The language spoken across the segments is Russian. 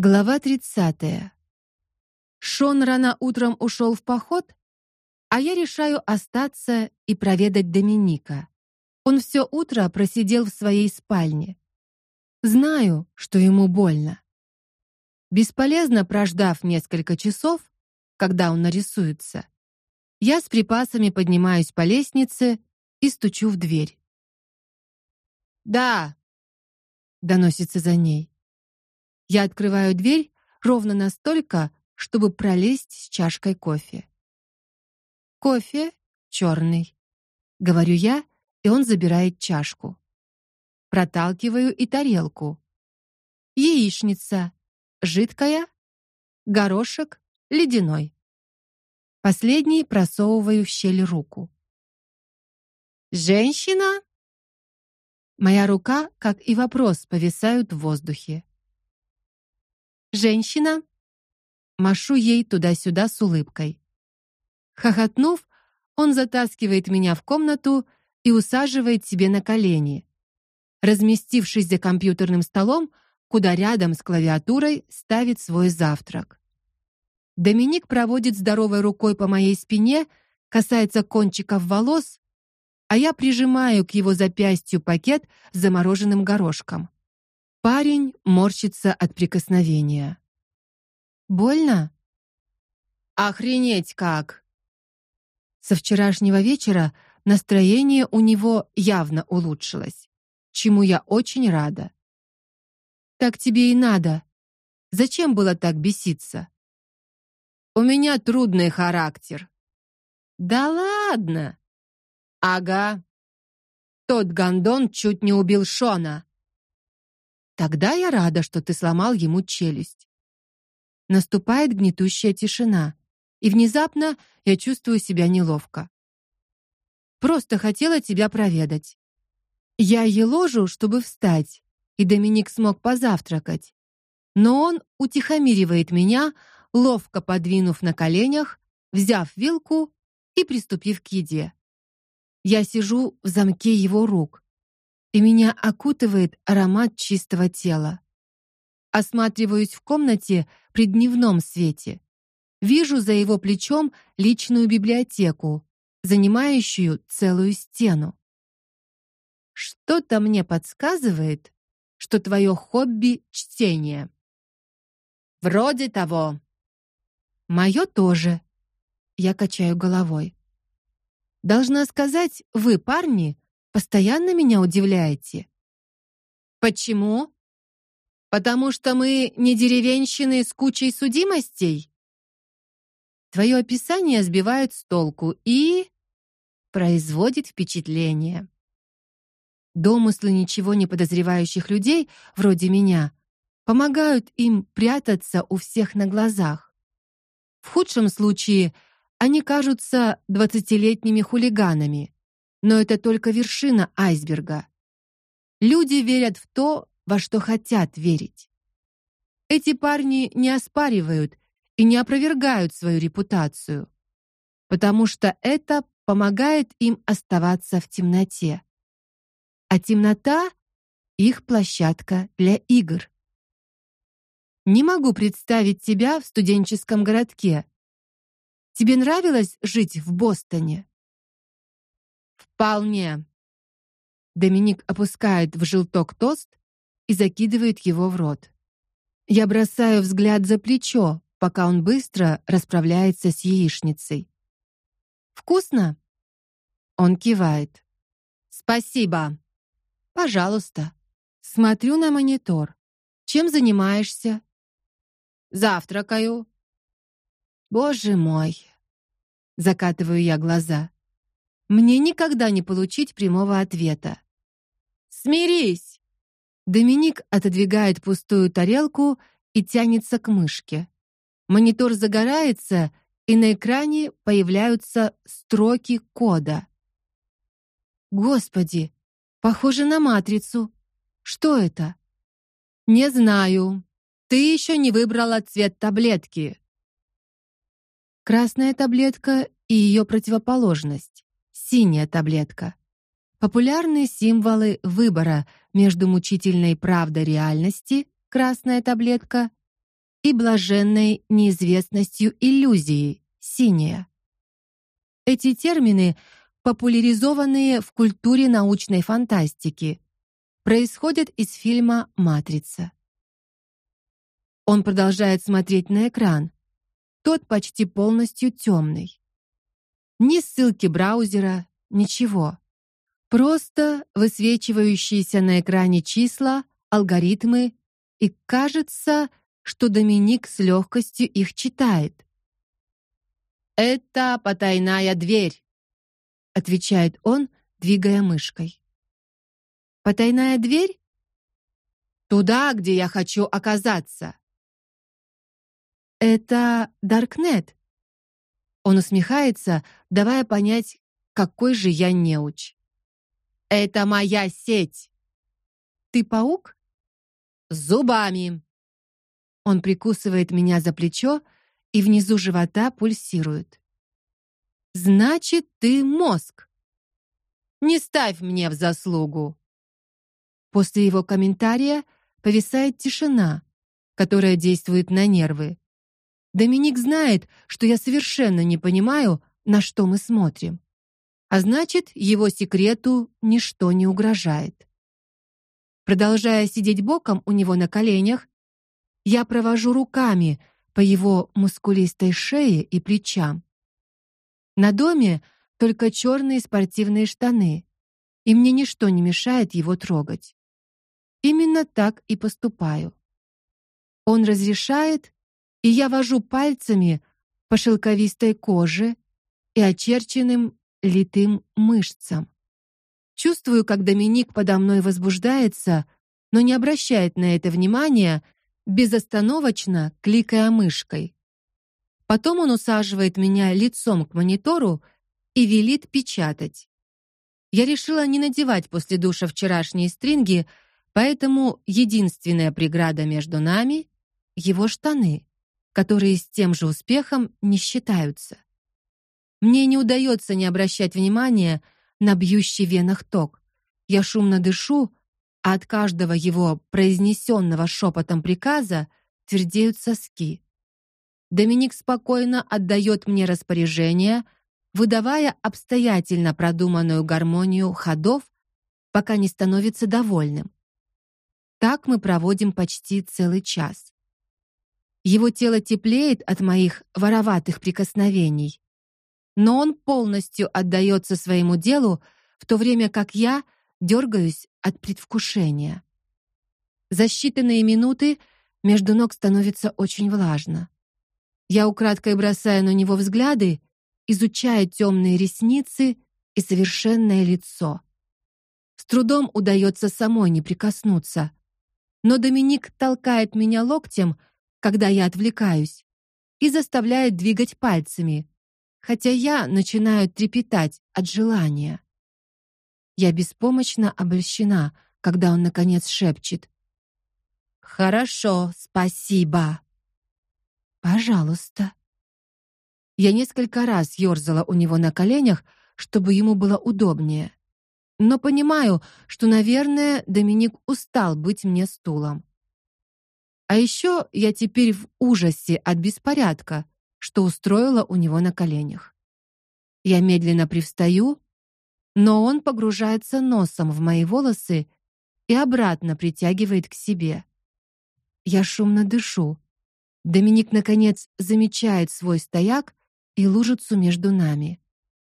Глава 30. Шон рано утром ушел в поход, а я решаю остаться и проведать Доминика. Он все утро просидел в своей спальне. Знаю, что ему больно. Бесполезно прождав несколько часов, когда он нарисуется. Я с припасами поднимаюсь по лестнице и стучу в дверь. "Да", доносится за ней. Я открываю дверь ровно настолько, чтобы пролезть с чашкой кофе. Кофе черный, говорю я, и он забирает чашку. Проталкиваю и тарелку. Яичница жидкая, горошек ледяной. Последний просовываю в щель руку. Женщина? Моя рука, как и вопрос, повисают в воздухе. Женщина. Машу ей туда-сюда с улыбкой. Хохотнув, он затаскивает меня в комнату и усаживает себе на колени. Разместившись за компьютерным столом, куда рядом с клавиатурой ставит свой завтрак. Доминик проводит здоровой рукой по моей спине, касается кончиков волос, а я прижимаю к его запястью пакет с замороженным горошком. Парень морщится от прикосновения. Больно? Охренеть как. Со вчерашнего вечера настроение у него явно улучшилось, чему я очень рада. Так тебе и надо. Зачем было так беситься? У меня трудный характер. Да ладно. Ага. Тот гандон чуть не убил Шона. Тогда я рада, что ты сломал ему челюсть. Наступает гнетущая тишина, и внезапно я чувствую себя неловко. Просто хотела тебя проведать. Я еложу, чтобы встать, и Доминик смог позавтракать. Но он утихомиривает меня, ловко подвинув на коленях, взяв вилку и приступив к еде. Я сижу в замке его рук, и меня окутывает аромат чистого тела. Осматриваюсь в комнате при дневном свете. Вижу за его плечом личную библиотеку, занимающую целую стену. Что-то мне подсказывает, что твое хобби чтение. Вроде того. Мое тоже. Я качаю головой. Должна сказать, вы, парни, Постоянно меня удивляете. Почему? Потому что мы не деревенщины с кучей судимостей. Твое описание сбивает с толку и производит впечатление. Домыслы ничего не подозревающих людей, вроде меня, помогают им прятаться у всех на глазах. В худшем случае они кажутся двадцатилетними хулиганами. Но это только вершина айсберга. Люди верят в то, во что хотят верить. Эти парни не оспаривают и не опровергают свою репутацию, потому что это помогает им оставаться в темноте. А темнота их площадка для игр. Не могу представить тебя в студенческом городке. Тебе нравилось жить в Бостоне? Вполне. Доминик опускает в желток тост и закидывает его в рот. Я бросаю взгляд за плечо, пока он быстро расправляется с яичницей. Вкусно? Он кивает. Спасибо. Пожалуйста. Смотрю на монитор. Чем занимаешься? Завтракаю. Боже мой. Закатываю я глаза. Мне никогда не получить прямого ответа. Смирись. Доминик отодвигает пустую тарелку и тянется к мышке. Монитор загорается, и на экране появляются строки кода. Господи, похоже на матрицу. Что это? Не знаю. Ты еще не выбрала цвет таблетки. Красная таблетка и ее противоположность синяя таблетка. Популярные символы выбора между мучительной правдой реальности красная таблетка и блаженной неизвестностью иллюзии синяя. Эти термины, популяризованные в культуре научной фантастики, происходят из фильма Матрица. Он продолжает смотреть на экран. Тот почти полностью темный. Ни ссылки браузера, ничего. Просто высвечивающиеся на экране числа, алгоритмы, и кажется, что Доминик с легкостью их читает. Это потайная дверь, отвечает он, двигая мышкой. Потайная дверь? Туда, где я хочу оказаться. Это Даркнет. Он усмехается, давая понять, какой же я неуч. Это моя сеть. Ты паук? Зубами. Он прикусывает меня за плечо, и внизу живота пульсирует. Значит, ты мозг. Не ставь мне в заслугу. После его комментария повисает тишина, которая действует на нервы. Доминик знает, что я совершенно не понимаю, на что мы смотрим. А значит, его секрету ничто не угрожает. Продолжая сидеть боком у него на коленях, я провожу руками по его мускулистой шее и плечам. На доме только черные спортивные штаны, и мне ничто не мешает его трогать. Именно так и поступаю. Он разрешает, и я вожу пальцами по шелковистой коже и очерченным литым мышцам. Чувствую, как Доминик подо мной возбуждается, но не обращает на это внимания, безостановочно кликая мышкой. Потом он усаживает меня лицом к монитору и велит печатать. Я решила не надевать после душа вчерашние стринги, поэтому единственная преграда между нами его штаны которые с тем же успехом не считаются. Мне не удается не обращать внимания на бьющий в венах ток. Я шумно дышу, а от каждого его произнесенного шепотом приказа твердеют соски. Доминик спокойно отдает мне распоряжение, выдавая обстоятельно продуманную гармонию ходов, пока не становится довольным. Так мы проводим почти целый час. Его тело теплеет от моих вороватых прикосновений, но он полностью отдается своему делу, в то время как я дергаюсь от предвкушения. За считанные минуты между ног становится очень влажно. Я украдкой бросаю на него взгляды, изучая темные ресницы и совершенное лицо. С трудом удается самой не прикоснуться, но Доминик толкает меня локтем, когда я отвлекаюсь, и заставляет двигать пальцами, хотя я начинаю трепетать от желания. Я беспомощно обольщена, когда он наконец шепчет: "Хорошо, спасибо. Пожалуйста". Я несколько раз ёрзала у него на коленях, чтобы ему было удобнее. Но понимаю, что, наверное, Доминик устал быть мне стулом. А еще я теперь в ужасе от беспорядка, что устроила у него на коленях. Я медленно привстаю, но он погружается носом в мои волосы и обратно притягивает к себе. Я шумно дышу. Доминик наконец замечает свой стояк и лужицу между нами.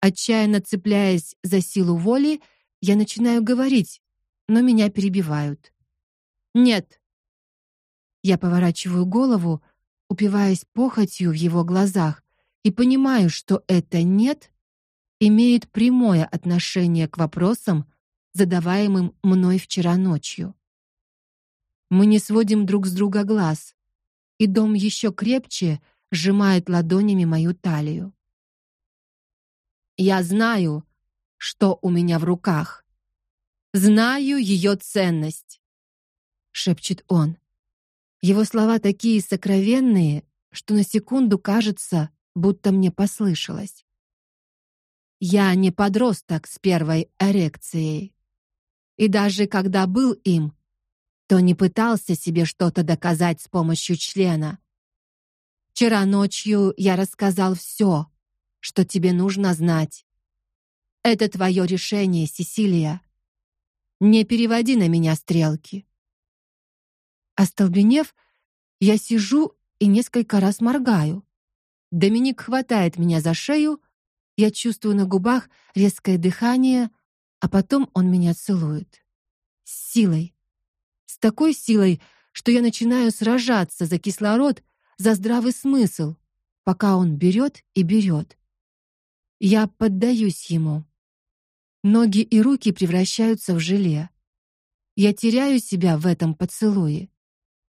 Отчаянно цепляясь за силу воли, я начинаю говорить, но меня перебивают. Нет, я поворачиваю голову, упиваясь похотью в его глазах, и понимаю, что это нет имеет прямое отношение к вопросам, задаваемым мной вчера ночью. Мы не сводим друг с друга глаз, и дом еще крепче сжимает ладонями мою талию. Я знаю, что у меня в руках. Знаю ее ценность, шепчет он. Его слова такие сокровенные, что на секунду кажется, будто мне послышалось. Я не подросток с первой эрекцией. И даже когда был им, то не пытался себе что-то доказать с помощью члена, Вчера ночью я рассказал все, что тебе нужно знать. Это твое решение, Сесилия. Не переводи на меня стрелки. Остолбенев, я сижу и несколько раз моргаю. Доминик хватает меня за шею, я чувствую на губах резкое дыхание, а потом он меня целует. С силой. С такой силой, что я начинаю сражаться за кислород, за здравый смысл, пока он берет и берет. Я поддаюсь ему. Ноги и руки превращаются в желе. Я теряю себя в этом поцелуе.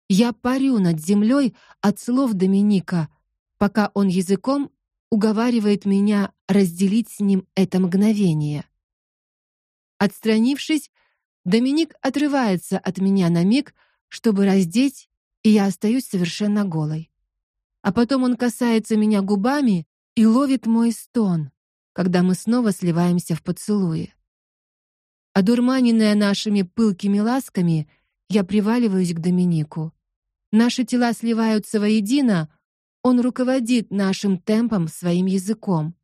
Я парю над землей от слов Доминика, пока он языком уговаривает меня разделить с ним это мгновение. Отстранившись, Доминик отрывается от меня на миг, чтобы раздеть, и я остаюсь совершенно голой. А потом он касается меня губами и ловит мой стон когда мы снова сливаемся в поцелуе. Одурманенная нашими пылкими ласками, я приваливаюсь к Доминику. Наши тела сливаются воедино, он руководит нашим темпом своим языком.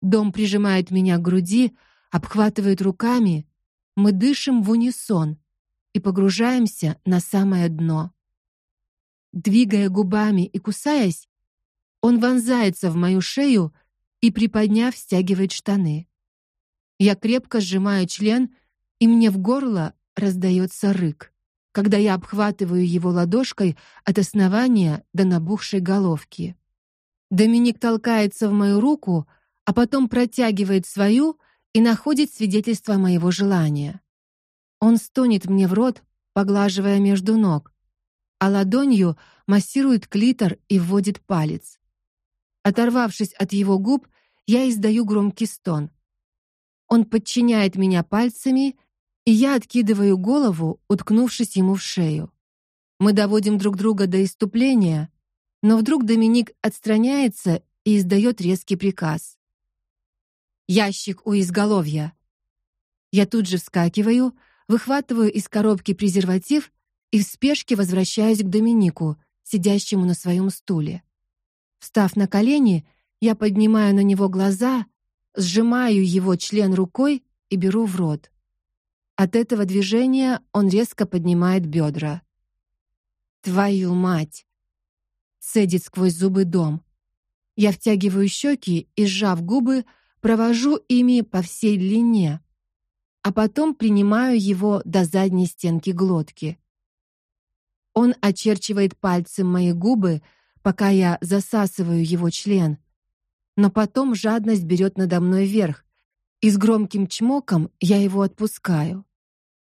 Дом прижимает меня к груди, обхватывает руками, мы дышим в унисон и погружаемся на самое дно. Двигая губами и кусаясь, он вонзается в мою шею и приподняв, стягивает штаны. Я крепко сжимаю член, и мне в горло раздается рык, когда я обхватываю его ладошкой от основания до набухшей головки. Доминик толкается в мою руку, а потом протягивает свою и находит свидетельство моего желания. Он стонет мне в рот, поглаживая между ног, а ладонью массирует клитор и вводит палец. Оторвавшись от его губ, я издаю громкий стон. Он подчиняет меня пальцами, и я откидываю голову, уткнувшись ему в шею. Мы доводим друг друга до иступления, но вдруг Доминик отстраняется и издает резкий приказ. Ящик у изголовья. Я тут же вскакиваю, выхватываю из коробки презерватив и в спешке возвращаюсь к Доминику, сидящему на своем стуле. Встав на колени, я поднимаю на него глаза, сжимаю его член рукой и беру в рот. От этого движения он резко поднимает бедра. Твою мать. Цедит сквозь зубы дом. Я втягиваю щеки и сжав губы, провожу ими по всей длине, а потом принимаю его до задней стенки глотки. Он очерчивает пальцем мои губы, пока я засасываю его член, но потом жадность берет надо мной верх, и с громким чмоком я его отпускаю.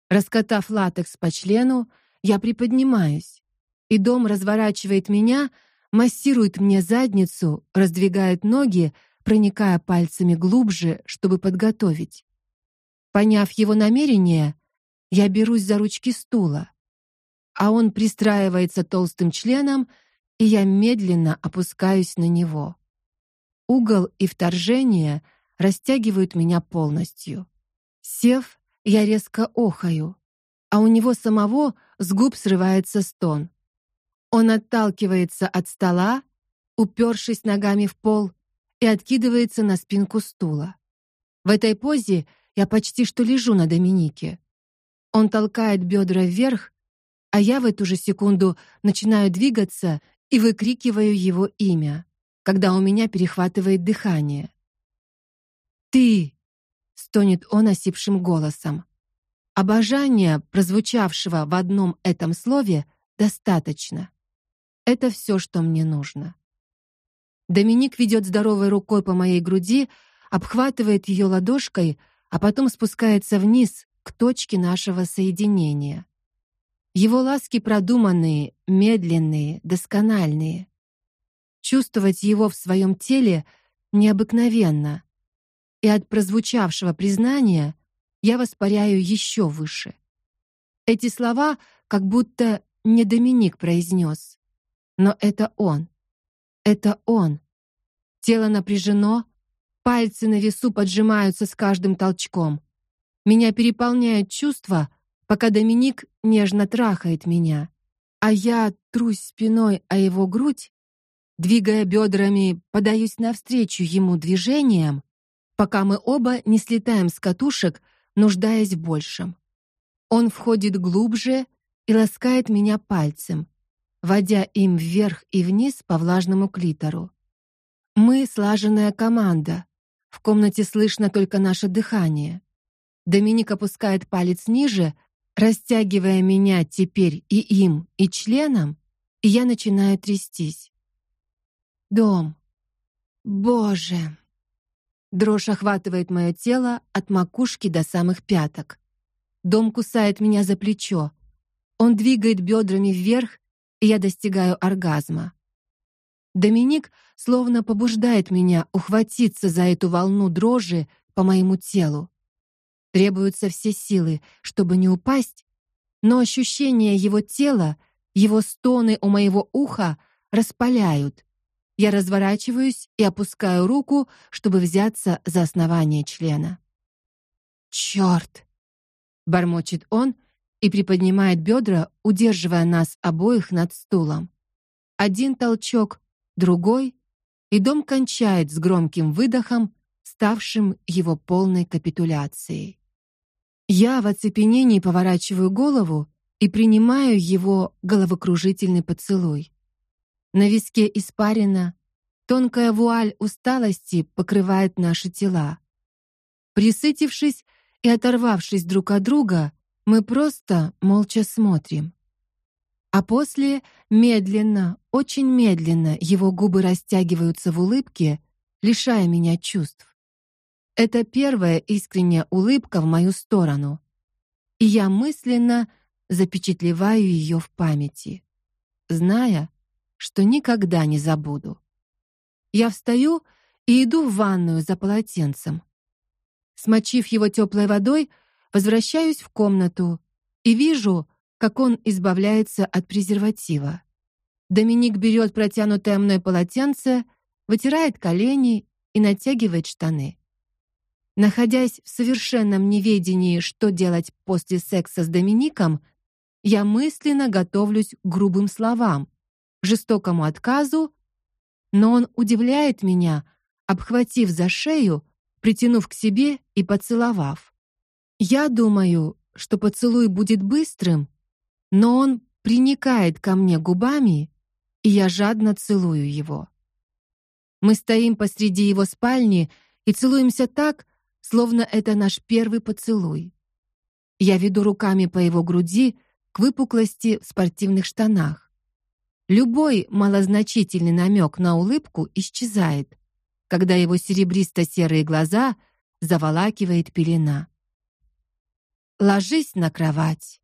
Раскатав латекс по члену, я приподнимаюсь, и дом разворачивает меня, массирует мне задницу, раздвигает ноги, проникая пальцами глубже, чтобы подготовить. Поняв его намерение, я берусь за ручки стула, а он пристраивается толстым членом, и я медленно опускаюсь на него. Угол и вторжение растягивают меня полностью. Сев, я резко охаю, а у него самого с губ срывается стон. Он отталкивается от стола, упершись ногами в пол, и откидывается на спинку стула. В этой позе я почти что лежу на Доминике. Он толкает бедра вверх, а я в эту же секунду начинаю двигаться и выкрикиваю его имя когда у меня перехватывает дыхание. Ты, стонет он осипшим голосом. Обожания, прозвучавшего в одном этом слове, достаточно. Это все, что мне нужно. Доминик ведет здоровой рукой по моей груди, обхватывает ее ладошкой, а потом спускается вниз к точке нашего соединения. Его ласки продуманные, медленные, доскональные. Чувствовать его в своем теле необыкновенно. И от прозвучавшего признания я воспаряю еще выше. Эти слова как будто не Доминик произнес, но это он. Это он. Тело напряжено, пальцы на весу поджимаются с каждым толчком. Меня переполняет чувство, пока Доминик нежно трахает меня, а я трусь спиной о его грудь Двигая бедрами, подаюсь навстречу ему движением, пока мы оба не слетаем с катушек, нуждаясь в большем. Он входит глубже и ласкает меня пальцем, водя им вверх и вниз по влажному клитору. Мы слаженная команда. В комнате слышно только наше дыхание. Доминик опускает палец ниже, растягивая меня теперь и им, и членом, и я начинаю трястись. Дом. Боже. Дрожь охватывает мое тело от макушки до самых пяток. Дом кусает меня за плечо. Он двигает бедрами вверх, и я достигаю оргазма. Доминик словно побуждает меня ухватиться за эту волну дрожи по моему телу. Требуются все силы, чтобы не упасть, но ощущение его тела, его стоны у моего уха распаляют. Я разворачиваюсь и опускаю руку, чтобы взяться за основание члена. Черт! бормочет он и приподнимает бедра, удерживая нас обоих над стулом. Один толчок, другой, и дом кончает с громким выдохом, ставшим его полной капитуляцией. Я в оцепенении поворачиваю голову и принимаю его головокружительный поцелуй. На виске испарина, тонкая вуаль усталости покрывает наши тела. Присытившись и оторвавшись друг от друга, мы просто молча смотрим. А после медленно, очень медленно его губы растягиваются в улыбке, лишая меня чувств. Это первая искренняя улыбка в мою сторону, и я мысленно запечатлеваю ее в памяти, зная, что никогда не забуду. Я встаю и иду в ванную за полотенцем. Смочив его теплой водой, возвращаюсь в комнату и вижу, как он избавляется от презерватива. Доминик берет протянутое мной полотенце, вытирает колени и натягивает штаны. Находясь в совершенном неведении, что делать после секса с Домиником, я мысленно готовлюсь к грубым словам, жестокому отказу, но он удивляет меня, обхватив за шею, притянув к себе и поцеловав. Я думаю, что поцелуй будет быстрым, но он приникает ко мне губами, и я жадно целую его. Мы стоим посреди его спальни и целуемся так, словно это наш первый поцелуй. Я веду руками по его груди к выпуклости в спортивных штанах. Любой малозначительный намек на улыбку исчезает, когда его серебристо-серые глаза заволакивает пелена. Ложись на кровать.